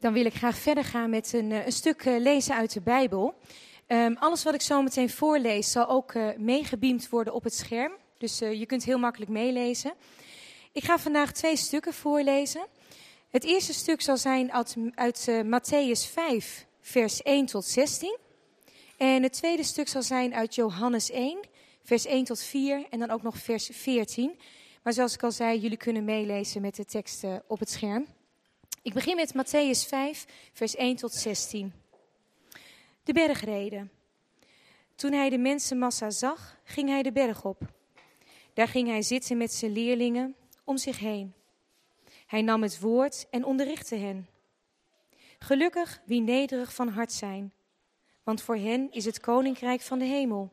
Dan wil ik graag verder gaan met een, een stuk lezen uit de Bijbel. Um, alles wat ik zo meteen voorlees zal ook uh, meegebeamd worden op het scherm. Dus je kunt heel makkelijk meelezen. Ik ga vandaag twee stukken voorlezen. Het eerste stuk zal zijn uit, uit Matthäus 5, vers 1 tot 16. En het tweede stuk zal zijn uit Johannes 1, vers 1 tot 4 en dan ook nog vers 14. Maar zoals ik al zei, jullie kunnen meelezen met de teksten op het scherm. Ik begin met Matthäus 5, vers 1 tot 16. De bergreden. Toen hij de mensenmassa zag, ging hij de berg op. Daar ging hij zitten met zijn leerlingen om zich heen. Hij nam het woord en onderrichtte hen. Gelukkig wie nederig van hart zijn, want voor hen is het koninkrijk van de hemel.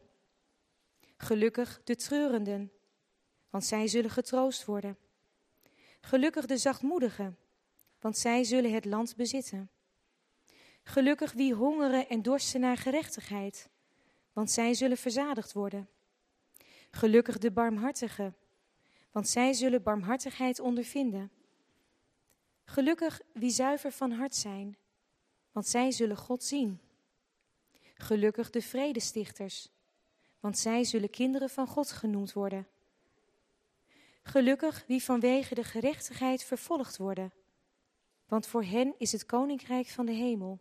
Gelukkig de treurenden, want zij zullen getroost worden. Gelukkig de zachtmoedigen, want zij zullen het land bezitten. Gelukkig wie hongeren en dorsten naar gerechtigheid, want zij zullen verzadigd worden. Gelukkig de barmhartigen, want zij zullen barmhartigheid ondervinden. Gelukkig wie zuiver van hart zijn, want zij zullen God zien. Gelukkig de vredestichters, want zij zullen kinderen van God genoemd worden. Gelukkig wie vanwege de gerechtigheid vervolgd worden, want voor hen is het koninkrijk van de hemel.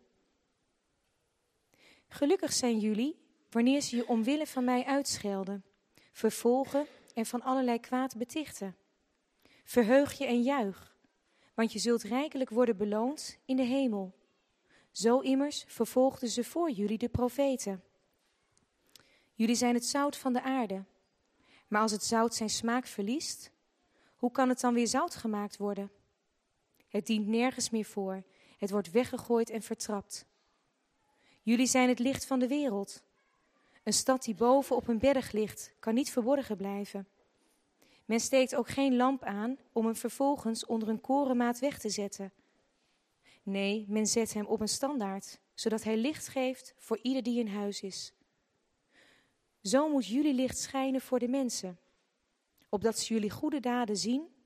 Gelukkig zijn jullie wanneer ze je omwille van mij uitschelden, vervolgen en van allerlei kwaad betichten. Verheug je en juich, want je zult rijkelijk worden beloond in de hemel. Zo immers vervolgden ze voor jullie de profeten. Jullie zijn het zout van de aarde. Maar als het zout zijn smaak verliest, hoe kan het dan weer zout gemaakt worden? Het dient nergens meer voor. Het wordt weggegooid en vertrapt. Jullie zijn het licht van de wereld. Een stad die boven op een berg ligt, kan niet verborgen blijven. Men steekt ook geen lamp aan om hem vervolgens onder een korenmaat weg te zetten. Nee, men zet hem op een standaard, zodat hij licht geeft voor ieder die in huis is. Zo moet jullie licht schijnen voor de mensen, opdat ze jullie goede daden zien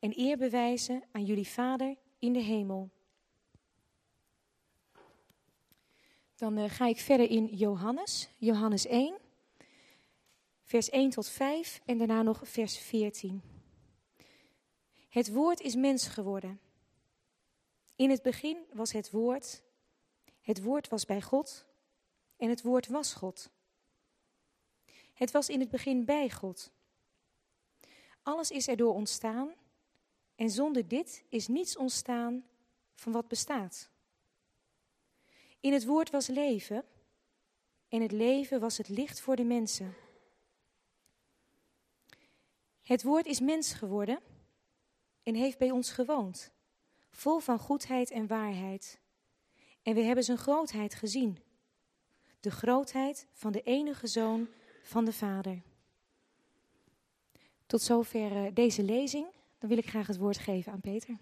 en eer bewijzen aan jullie Vader in de hemel. Dan uh, ga ik verder in Johannes, Johannes 1, vers 1 tot 5 en daarna nog vers 14. Het woord is mens geworden. In het begin was het woord, het woord was bij God en het woord was God. Het was in het begin bij God. Alles is erdoor ontstaan en zonder dit is niets ontstaan van wat bestaat. In het woord was leven en het leven was het licht voor de mensen. Het woord is mens geworden en heeft bij ons gewoond, vol van goedheid en waarheid. En we hebben zijn grootheid gezien, de grootheid van de enige zoon van de Vader. Tot zover eh, deze lezing. Dan wil ik graag het woord geven aan Peter.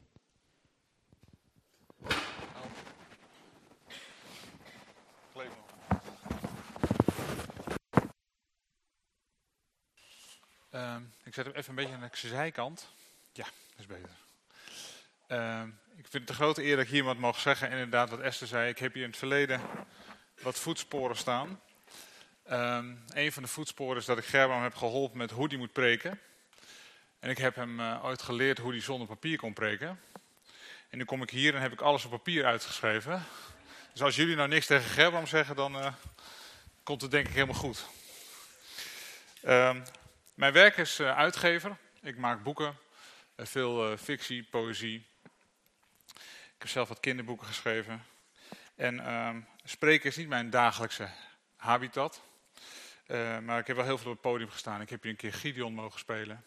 Uh, ik zet hem even een beetje aan de zijkant. Ja, dat is beter. Uh, ik vind het een grote eer dat ik hier wat mag zeggen. Inderdaad, wat Esther zei. Ik heb hier in het verleden wat voetsporen staan. Uh, een van de voetsporen is dat ik Gerbrand heb geholpen met hoe die moet preken. En ik heb hem uh, ooit geleerd hoe hij zonder papier kon preken. En nu kom ik hier en heb ik alles op papier uitgeschreven. Dus als jullie nou niks tegen Gerbrand zeggen, dan uh, komt het denk ik helemaal goed. Uh, mijn werk is uh, uitgever. Ik maak boeken, veel fictie, poëzie. Ik heb zelf wat kinderboeken geschreven. En ehm, spreken is niet mijn dagelijkse habitat. maar ik heb wel heel veel op het podium gestaan. Ik heb hier een keer Gideon mogen spelen.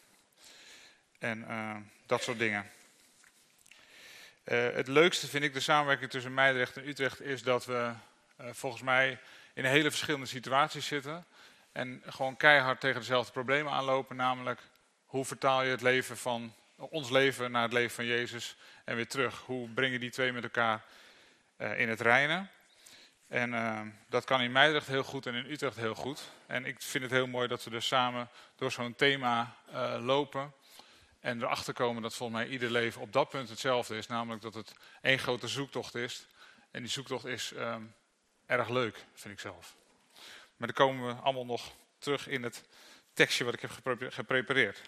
En dat soort dingen. het leukste vind ik de samenwerking tussen Meidrecht en Utrecht is dat we volgens mij in hele verschillende situaties zitten. En gewoon keihard tegen dezelfde problemen aanlopen, namelijk hoe vertaal je het leven van ons leven naar het leven van Jezus en weer terug? Hoe breng je die twee met elkaar in het reinen? En dat kan in Meidrecht heel goed en in Utrecht heel goed. En ik vind het heel mooi dat we dus samen door zo'n thema lopen. En erachter komen dat volgens mij ieder leven op dat punt hetzelfde is. Namelijk dat het één grote zoektocht is. En die zoektocht is ehm, erg leuk, vind ik zelf. Maar dan komen we allemaal nog terug in het tekstje wat ik heb geprepareerd.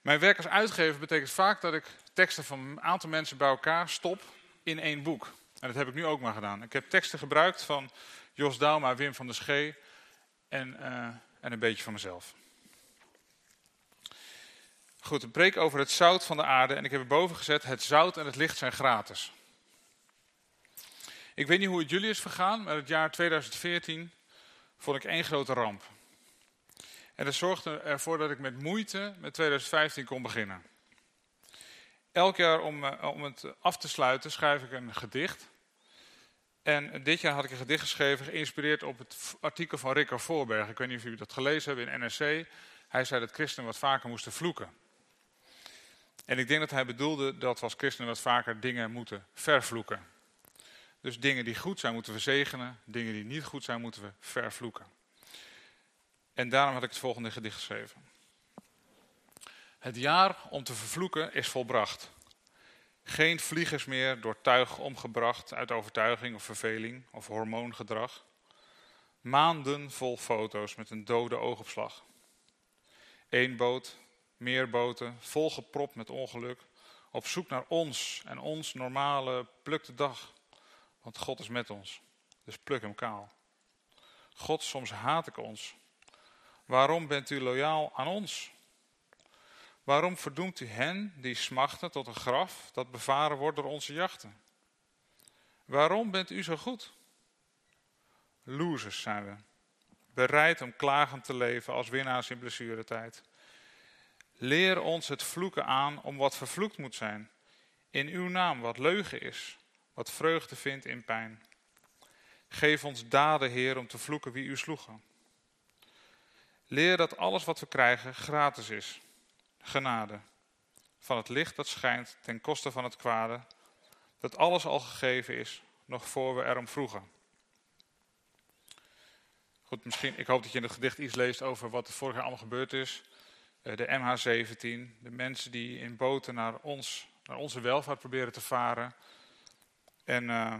Mijn werk als uitgever betekent vaak dat ik teksten van een aantal mensen bij elkaar stop in één boek. En dat heb ik nu ook maar gedaan. Ik heb teksten gebruikt van Jos Dauma, Wim van der Schee en, uh, en een beetje van mezelf. Goed, een preek over het zout van de aarde. En ik heb erboven gezet, het zout en het licht zijn gratis. Ik weet niet hoe het jullie is vergaan, maar het jaar 2014 vond ik één grote ramp. En dat zorgde ervoor dat ik met moeite met 2015 kon beginnen. Elk jaar om, eh, om het af te sluiten schrijf ik een gedicht. En dit jaar had ik een gedicht geschreven geïnspireerd op het artikel van Ricker Voorberg. Ik weet niet of jullie dat gelezen hebben in NRC. Hij zei dat christenen wat vaker moesten vloeken. En ik denk dat hij bedoelde dat we als christenen wat vaker dingen moeten vervloeken. Dus dingen die goed zijn moeten we zegenen, dingen die niet goed zijn moeten we vervloeken. En daarom had ik het volgende gedicht geschreven. Het jaar om te vervloeken is volbracht. Geen vliegers meer door tuig omgebracht uit overtuiging of verveling of hormoongedrag. Maanden vol foto's met een dode oogopslag. Eén boot, meer boten, volgepropt met ongeluk, op zoek naar ons en ons normale plukte dag. Want God is met ons, dus pluk hem kaal. God, soms haat ik ons. Waarom bent u loyaal aan ons? Waarom verdoemt u hen die smachten tot een graf dat bevaren wordt door onze jachten? Waarom bent u zo goed? Losers zijn we, bereid om klagend te leven als winnaars in blessuretijd. Leer ons het vloeken aan om wat vervloekt moet zijn. In uw naam wat leugen is, wat vreugde vindt in pijn. Geef ons daden, Heer, om te vloeken wie u sloegen. Leer dat alles wat we krijgen gratis is. Genade. Van het licht dat schijnt ten koste van het kwade. Dat alles al gegeven is, nog voor we erom vroegen. Goed, misschien, ik hoop dat je in het gedicht iets leest over wat er vorig jaar allemaal gebeurd is. Eh, de MH17, de mensen die in boten naar, ons, naar onze welvaart proberen te varen. En, uh,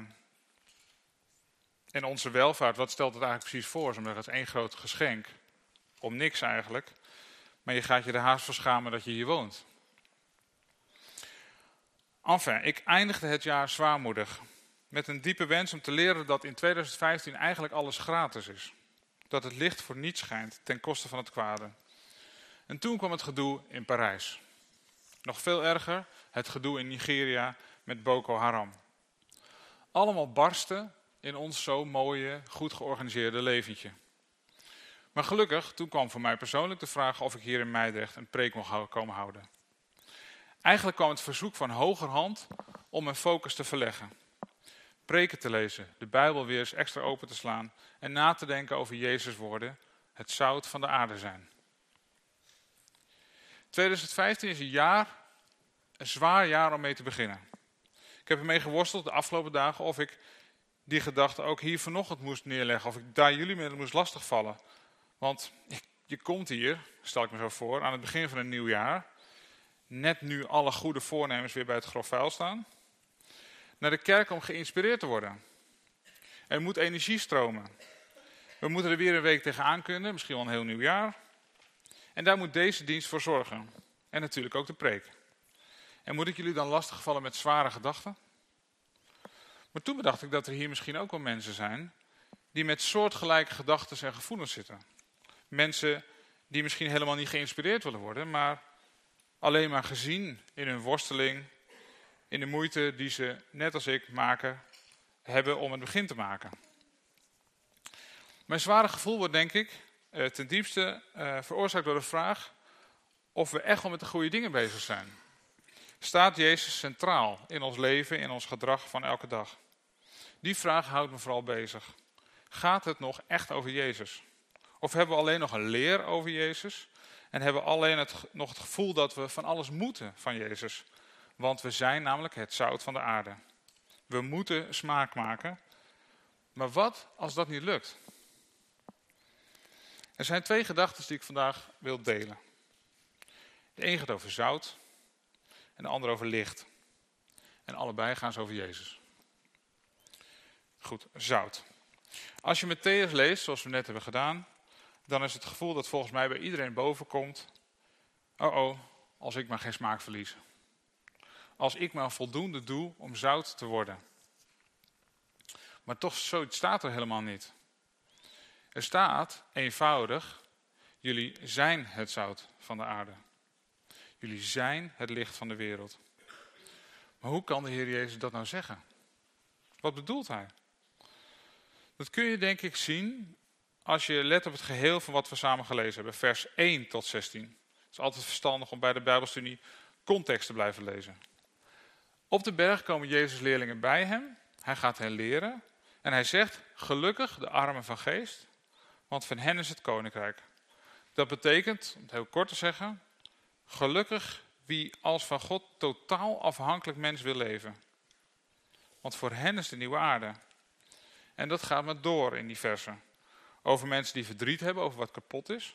en onze welvaart, wat stelt het eigenlijk precies voor? Het is één groot geschenk. Om niks eigenlijk. Maar je gaat je er haast voor schamen dat je hier woont. Enfin, ik eindigde het jaar zwaarmoedig. Met een diepe wens om te leren dat in 2015 eigenlijk alles gratis is. Dat het licht voor niets schijnt ten koste van het kwade. En toen kwam het gedoe in Parijs. Nog veel erger, het gedoe in Nigeria met Boko Haram. Allemaal barsten in ons zo mooie, goed georganiseerde leventje. Maar gelukkig, toen kwam voor mij persoonlijk de vraag of ik hier in Meidrecht een preek mocht komen houden. Eigenlijk kwam het verzoek van hogerhand om mijn focus te verleggen. Preken te lezen, de Bijbel weer eens extra open te slaan en na te denken over Jezus' woorden, het zout van de aarde zijn. 2015 is een jaar, een zwaar jaar om mee te beginnen. Ik heb ermee geworsteld de afgelopen dagen of ik die gedachte ook hier vanochtend moest neerleggen. Of ik daar jullie mee moest lastigvallen. Want je komt hier, stel ik me zo voor, aan het begin van een nieuw jaar. Net nu alle goede voornemens weer bij het grof vuil staan. Naar de kerk om geïnspireerd te worden. Er moet energie stromen. We moeten er weer een week tegenaan kunnen, misschien wel een heel nieuw jaar. En daar moet deze dienst voor zorgen. En natuurlijk ook de preek. En moet ik jullie dan lastigvallen met zware gedachten? Maar toen bedacht ik dat er hier misschien ook wel mensen zijn die met soortgelijke gedachten en gevoelens zitten. Mensen die misschien helemaal niet geïnspireerd willen worden, maar alleen maar gezien in hun worsteling, in de moeite die ze, net als ik, maken, hebben om het begin te maken. Mijn zware gevoel wordt, denk ik, ten diepste uh, veroorzaakt door de vraag of we echt wel met de goede dingen bezig zijn. Staat Jezus centraal in ons leven, in ons gedrag van elke dag? Die vraag houdt me vooral bezig. Gaat het nog echt over Jezus? Of hebben we alleen nog een leer over Jezus? En hebben we alleen nog het gevoel dat we van alles moeten van Jezus? Want we zijn namelijk het zout van de aarde. We moeten smaak maken. Maar wat als dat niet lukt? Er zijn twee gedachten die ik vandaag wil delen. De een gaat over zout en de ander over licht. En allebei gaan ze over Jezus. Goed, zout. Als je Matthäus leest, zoals we net hebben gedaan, dan is het gevoel dat volgens mij bij iedereen boven komt. Oh oh, als ik maar geen smaak verlies. Als ik maar voldoende doe om zout te worden. Maar toch, zoiets staat er helemaal niet. Er staat eenvoudig, jullie zijn het zout van de aarde. Jullie zijn het licht van de wereld. Maar hoe kan de Heer Jezus dat nou zeggen? Wat bedoelt hij? Dat kun je denk ik zien als je let op het geheel van wat we samen gelezen hebben. Vers 1 tot 16. Het is altijd verstandig om bij de Bijbelstudie context te blijven lezen. Op de berg komen Jezus leerlingen bij hem. Hij gaat hen leren. En hij zegt, gelukkig de armen van geest, want van hen is het koninkrijk. Dat betekent, om het heel kort te zeggen, gelukkig wie als van God totaal afhankelijk mens wil leven. Want voor hen is de nieuwe aarde. En dat gaat maar door in die versen. Over mensen die verdriet hebben over wat kapot is.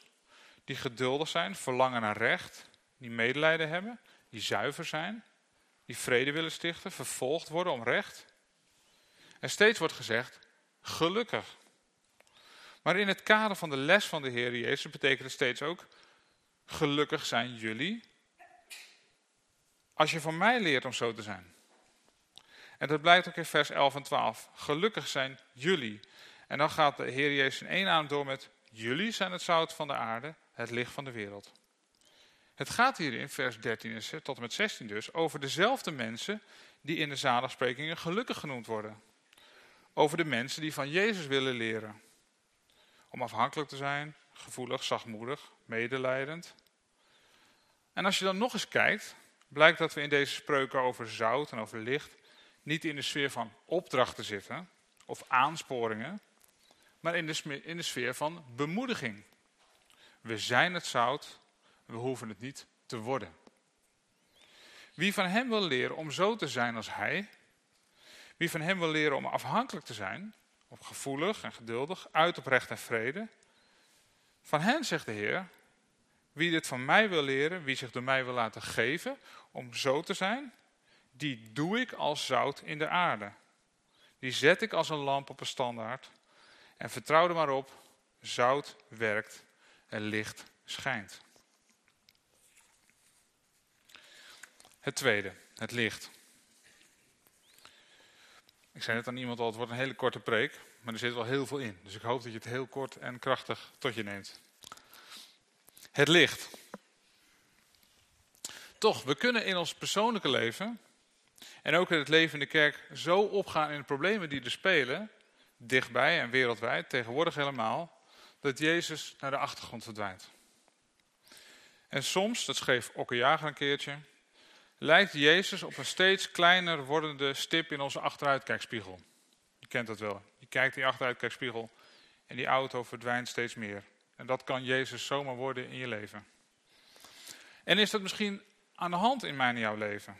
Die geduldig zijn, verlangen naar recht. Die medelijden hebben. Die zuiver zijn. Die vrede willen stichten, vervolgd worden om recht. En steeds wordt gezegd, gelukkig. Maar in het kader van de les van de Heer Jezus betekent het steeds ook, gelukkig zijn jullie. Als je van mij leert om zo te zijn. En dat blijkt ook in vers 11 en 12. Gelukkig zijn jullie. En dan gaat de Heer Jezus in één adem door met, jullie zijn het zout van de aarde, het licht van de wereld. Het gaat hier in vers 13 tot en met 16 dus over dezelfde mensen die in de zaligsprekingen gelukkig genoemd worden. Over de mensen die van Jezus willen leren. Om afhankelijk te zijn, gevoelig, zachtmoedig, medelijdend. En als je dan nog eens kijkt, blijkt dat we in deze spreuken over zout en over licht niet in de sfeer van opdrachten zitten of aansporingen, maar in de, in de sfeer van bemoediging. We zijn het zout, we hoeven het niet te worden. Wie van hem wil leren om zo te zijn als hij, wie van hem wil leren om afhankelijk te zijn, of gevoelig en geduldig, uit op recht en vrede, van hen zegt de Heer, wie dit van mij wil leren, wie zich door mij wil laten geven om zo te zijn, die doe ik als zout in de aarde. Die zet ik als een lamp op een standaard. En vertrouw er maar op, zout werkt en licht schijnt. Het tweede, het licht. Ik zei net aan iemand al, het wordt een hele korte preek, maar er zit wel heel veel in. Dus ik hoop dat je het heel kort en krachtig tot je neemt. Het licht. Toch, we kunnen in ons persoonlijke leven en ook in het leven in de kerk zo opgaan in de problemen die er spelen, dichtbij en wereldwijd, tegenwoordig helemaal, dat Jezus naar de achtergrond verdwijnt. En soms, dat schreef Okke Jager een keertje, lijkt Jezus op een steeds kleiner wordende stip in onze achteruitkijkspiegel. Je kent dat wel. Je kijkt die achteruitkijkspiegel en die auto verdwijnt steeds meer. En dat kan Jezus zomaar worden in je leven. En is dat misschien aan de hand in mijn en jouw leven?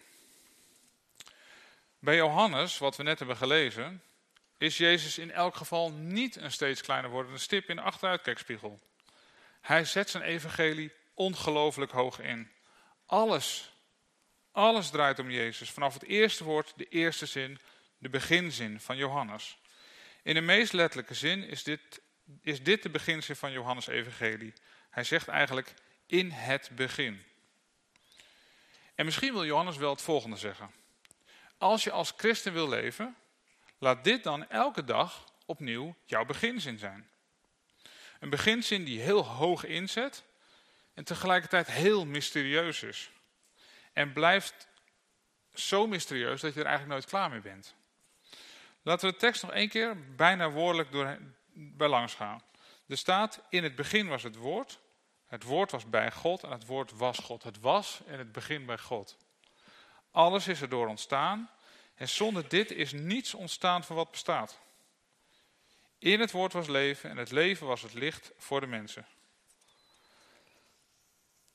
Bij Johannes, wat we net hebben gelezen, is Jezus in elk geval niet een steeds kleiner wordende stip in de achteruitkijkspiegel. Hij zet zijn evangelie ongelooflijk hoog in. Alles, alles draait om Jezus. Vanaf het eerste woord, de eerste zin, de beginzin van Johannes. In de meest letterlijke zin is dit, is dit de beginzin van Johannes' evangelie. Hij zegt eigenlijk in het begin. En misschien wil Johannes wel het volgende zeggen. Als je als christen wil leven, laat dit dan elke dag opnieuw jouw beginzin zijn. Een beginzin die heel hoog inzet en tegelijkertijd heel mysterieus is. En blijft zo mysterieus dat je er eigenlijk nooit klaar mee bent. Laten we de tekst nog één keer bijna woordelijk door, bij langs gaan. Er staat, in het begin was het woord, het woord was bij God en het woord was God. Het was in het begin bij God. Alles is erdoor ontstaan en zonder dit is niets ontstaan van wat bestaat. In het woord was leven en het leven was het licht voor de mensen.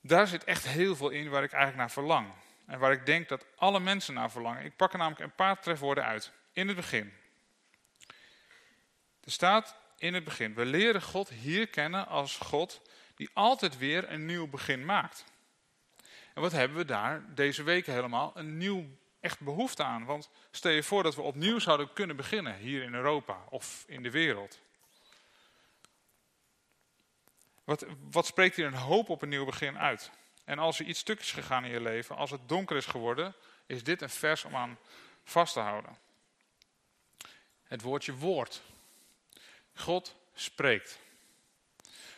Daar zit echt heel veel in waar ik eigenlijk naar verlang. En waar ik denk dat alle mensen naar verlangen. Ik pak er namelijk een paar trefwoorden uit. In het begin. Er staat in het begin. We leren God hier kennen als God die altijd weer een nieuw begin maakt. En wat hebben we daar deze weken helemaal? Een nieuw echt behoefte aan. Want stel je voor dat we opnieuw zouden kunnen beginnen hier in Europa of in de wereld. Wat, wat spreekt hier een hoop op een nieuw begin uit? En als er iets stuk is gegaan in je leven, als het donker is geworden, is dit een vers om aan vast te houden. Het woordje woord. God spreekt.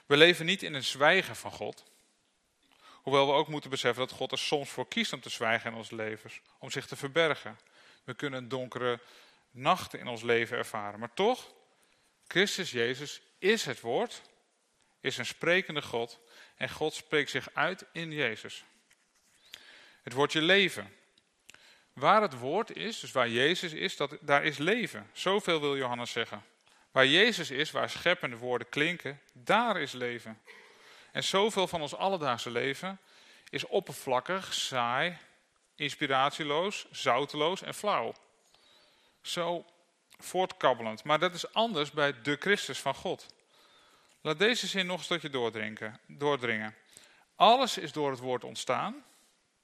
We leven niet in een zwijgen van God. Hoewel we ook moeten beseffen dat God er soms voor kiest om te zwijgen in ons levens, om zich te verbergen. We kunnen donkere nacht in ons leven ervaren. Maar toch, Christus Jezus is het woord, is een sprekende God en God spreekt zich uit in Jezus. Het woordje leven. Waar het woord is, dus waar Jezus is, dat, daar is leven. Zoveel wil Johannes zeggen. Waar Jezus is, waar scheppende woorden klinken, daar is leven. En zoveel van ons alledaagse leven is oppervlakkig, saai, inspiratieloos, zouteloos en flauw. Zo voortkabbelend. Maar dat is anders bij de Christus van God. Laat deze zin nog eens tot je doordringen. Alles is door het woord ontstaan.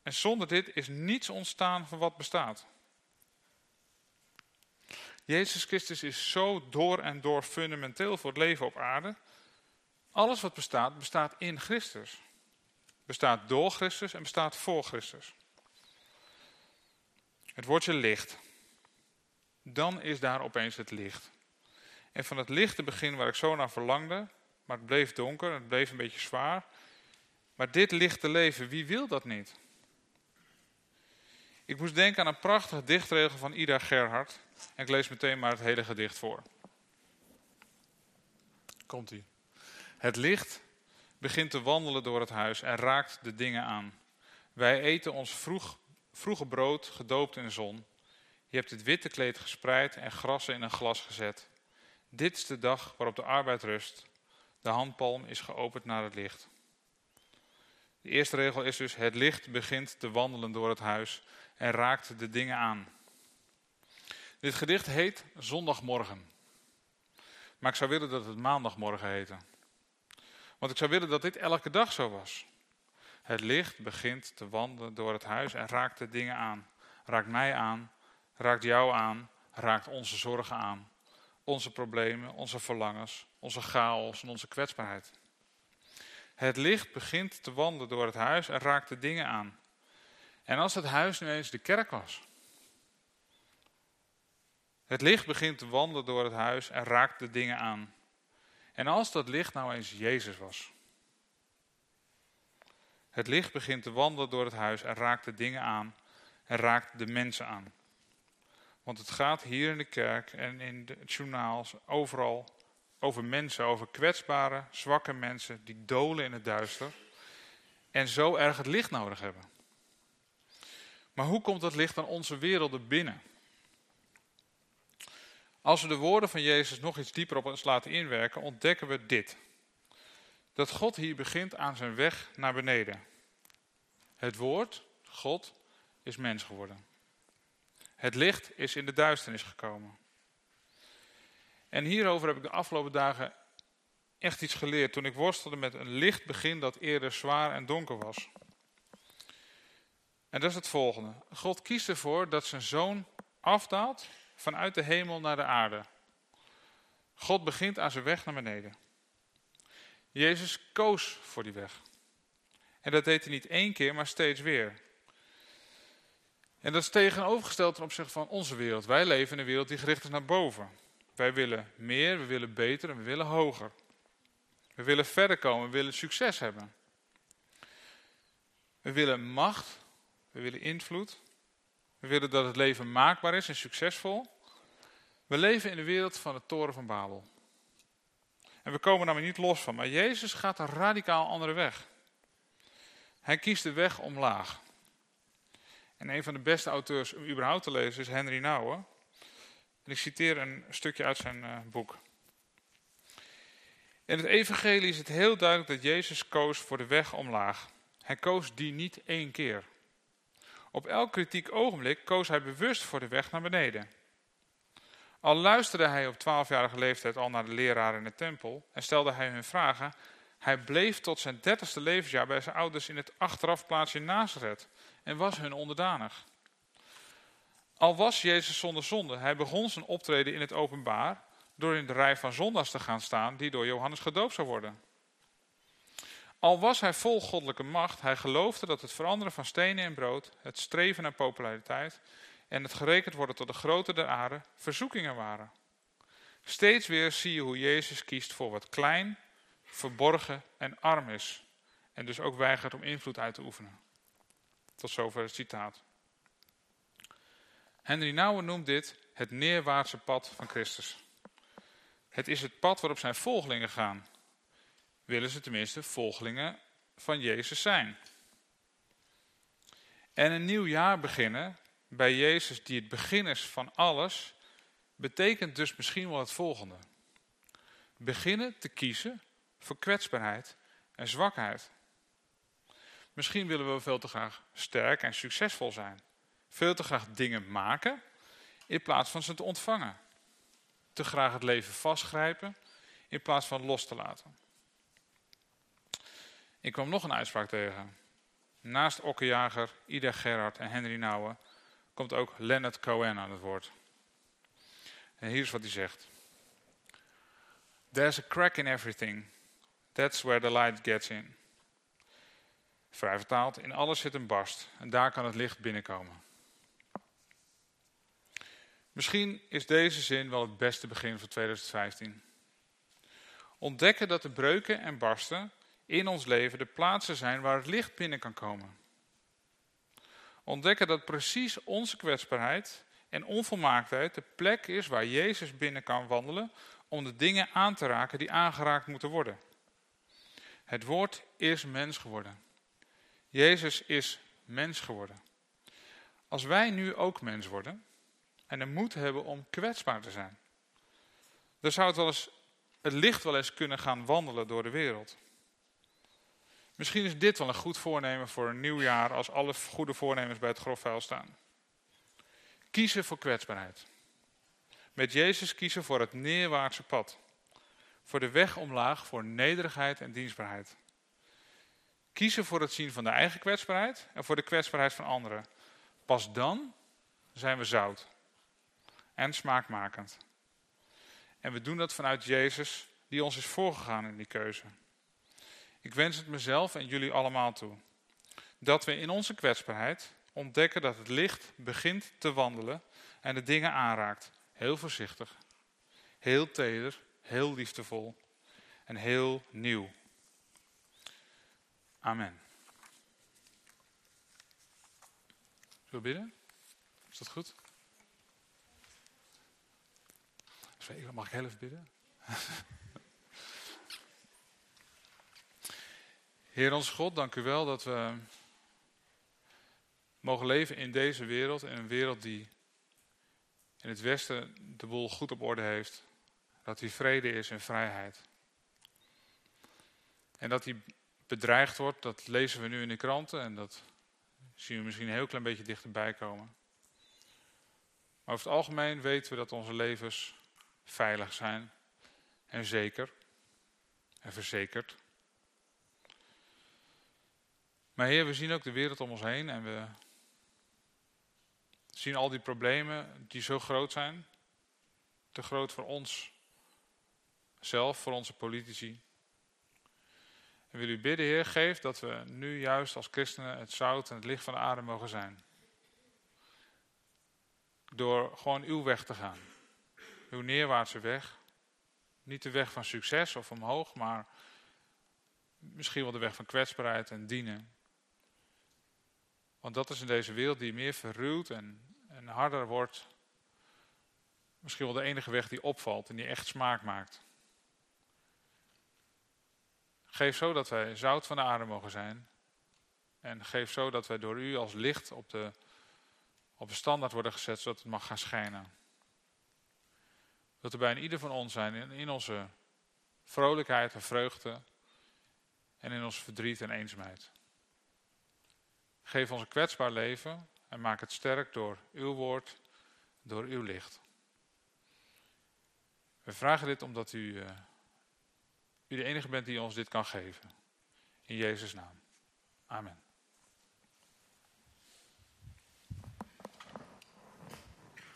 En zonder dit is niets ontstaan van wat bestaat. Jezus Christus is zo door en door fundamenteel voor het leven op aarde. Alles wat bestaat, bestaat in Christus. Bestaat door Christus en bestaat voor Christus. Het woordje licht. Dan is daar opeens het licht. En van het lichte begin waar ik zo naar verlangde, maar het bleef donker, het bleef een beetje zwaar. Maar dit lichte leven, wie wil dat niet? Ik moest denken aan een prachtig dichtregel van Ida Gerhard. En ik lees meteen maar het hele gedicht voor. Komt-ie. Het licht begint te wandelen door het huis en raakt de dingen aan. Wij eten ons vroeg, vroege brood gedoopt in de zon. Je hebt het witte kleed gespreid en grassen in een glas gezet. Dit is de dag waarop de arbeid rust. De handpalm is geopend naar het licht. De eerste regel is dus: het licht begint te wandelen door het huis en raakt de dingen aan. Dit gedicht heet Zondagmorgen. Maar ik zou willen dat het maandagmorgen heette. Want ik zou willen dat dit elke dag zo was. Het licht begint te wandelen door het huis en raakt de dingen aan. Raakt mij aan, raakt jou aan, raakt onze zorgen aan. Onze problemen, onze verlangens, onze chaos en onze kwetsbaarheid. Het licht begint te wandelen door het huis en raakt de dingen aan. En als het huis nu eens de kerk was. Het licht begint te wandelen door het huis en raakt de dingen aan. En als dat licht nou eens Jezus was. Het licht begint te wandelen door het huis en raakt de dingen aan en raakt de mensen aan. Want het gaat hier in de kerk en in de journaals overal over mensen, over kwetsbare, zwakke mensen die dolen in het duister en zo erg het licht nodig hebben. Maar hoe komt dat licht aan onze werelden binnen? Als we de woorden van Jezus nog iets dieper op ons laten inwerken, ontdekken we dit. Dat God hier begint aan zijn weg naar beneden. Het woord, God, is mens geworden. Het licht is in de duisternis gekomen. En hierover heb ik de afgelopen dagen echt iets geleerd toen ik worstelde met een licht begin dat eerder zwaar en donker was. En dat is het volgende. God kiest ervoor dat zijn zoon afdaalt vanuit de hemel naar de aarde. God begint aan zijn weg naar beneden. Jezus koos voor die weg. En dat deed hij niet één keer, maar steeds weer. En dat is tegenovergesteld ten opzichte van onze wereld. Wij leven in een wereld die gericht is naar boven. Wij willen meer, we willen beter en we willen hoger. We willen verder komen, we willen succes hebben. We willen macht, we willen invloed. We willen dat het leven maakbaar is en succesvol. We leven in de wereld van de toren van Babel. En we komen daar niet los van. Maar Jezus gaat een radicaal andere weg. Hij kiest de weg omlaag. En een van de beste auteurs om überhaupt te lezen is Henry Nouwen. En ik citeer een stukje uit zijn uh, boek. In het evangelie is het heel duidelijk dat Jezus koos voor de weg omlaag. Hij koos die niet één keer. Op elk kritiek ogenblik koos hij bewust voor de weg naar beneden. Al luisterde hij op twaalfjarige leeftijd al naar de leraren in de tempel en stelde hij hun vragen, Hij bleef tot zijn dertigste levensjaar bij zijn ouders in het achterafplaatsje Nazareth en was hun onderdanig. Al was Jezus zonder zonde, hij begon zijn optreden in het openbaar door in de rij van zondags te gaan staan die door Johannes gedoopt zou worden. Al was hij vol goddelijke macht, hij geloofde dat het veranderen van stenen in brood, het streven naar populariteit en het gerekend worden tot de grote der aarde verzoekingen waren. Steeds weer zie je hoe Jezus kiest voor wat klein, verborgen en arm is. En dus ook weigert om invloed uit te oefenen. Tot zover het citaat. Henry Nouwen noemt dit het neerwaartse pad van Christus. Het is het pad waarop zijn volgelingen gaan. Willen ze tenminste volgelingen van Jezus zijn. En een nieuw jaar beginnen bij Jezus, die het begin is van alles, betekent dus misschien wel het volgende. Beginnen te kiezen voor kwetsbaarheid en zwakheid. Misschien willen we veel te graag sterk en succesvol zijn. Veel te graag dingen maken in plaats van ze te ontvangen. Te graag het leven vastgrijpen in plaats van los te laten. Ik kwam nog een uitspraak tegen. Naast Okkejager, Ida Gerhard en Henry Nouwen komt ook Leonard Cohen aan het woord. En hier is wat hij zegt. There's a crack in everything. That's where the light gets in. Vrij vertaald, in alles zit een barst en daar kan het licht binnenkomen. Misschien is deze zin wel het beste begin voor 2015. Ontdekken dat de breuken en barsten in ons leven de plaatsen zijn waar het licht binnen kan komen. Ontdekken dat precies onze kwetsbaarheid en onvolmaaktheid de plek is waar Jezus binnen kan wandelen om de dingen aan te raken die aangeraakt moeten worden. Het woord is mens geworden. Jezus is mens geworden. Als wij nu ook mens worden en de moed hebben om kwetsbaar te zijn, dan zou het, wel eens, het licht wel eens kunnen gaan wandelen door de wereld. Misschien is dit wel een goed voornemen voor een nieuw jaar als alle goede voornemens bij het grofvuil staan. Kiezen voor kwetsbaarheid. Met Jezus kiezen voor het neerwaartse pad. Voor de weg omlaag voor nederigheid en dienstbaarheid. Kiezen voor het zien van de eigen kwetsbaarheid en voor de kwetsbaarheid van anderen. Pas dan zijn we zout en smaakmakend. En we doen dat vanuit Jezus, die ons is voorgegaan in die keuze. Ik wens het mezelf en jullie allemaal toe. Dat we in onze kwetsbaarheid ontdekken dat het licht begint te wandelen en de dingen aanraakt. Heel voorzichtig, heel teder, heel liefdevol en heel nieuw. Amen. Zullen bidden? Is dat goed? Mag ik even bidden? Heer ons God, dank u wel dat we mogen leven in deze wereld. In een wereld die in het Westen de boel goed op orde heeft. Dat die vrede is en vrijheid. En dat die bedreigd wordt, dat lezen we nu in de kranten. En dat zien we misschien een heel klein beetje dichterbij komen. Maar over het algemeen weten we dat onze levens veilig zijn. En zeker. En verzekerd. Maar Heer, we zien ook de wereld om ons heen en we zien al die problemen die zo groot zijn. Te groot voor ons zelf, voor onze politici. En wil u bidden, Heer, geef dat we nu juist als christenen het zout en het licht van de aarde mogen zijn. Door gewoon uw weg te gaan. Uw neerwaartse weg. Niet de weg van succes of omhoog, maar misschien wel de weg van kwetsbaarheid en dienen. Want dat is in deze wereld die meer verruwt en, en harder wordt. Misschien wel de enige weg die opvalt en die echt smaak maakt. Geef zo dat wij zout van de aarde mogen zijn. En geef zo dat wij door u als licht op de, op de standaard worden gezet, zodat het mag gaan schijnen. Dat er bij een ieder van ons zijn, in, in onze vrolijkheid en vreugde en in ons verdriet en eenzaamheid. Geef ons een kwetsbaar leven en maak het sterk door uw woord, door uw licht. We vragen dit omdat u uh, u de enige bent die ons dit kan geven. In Jezus' naam. Amen.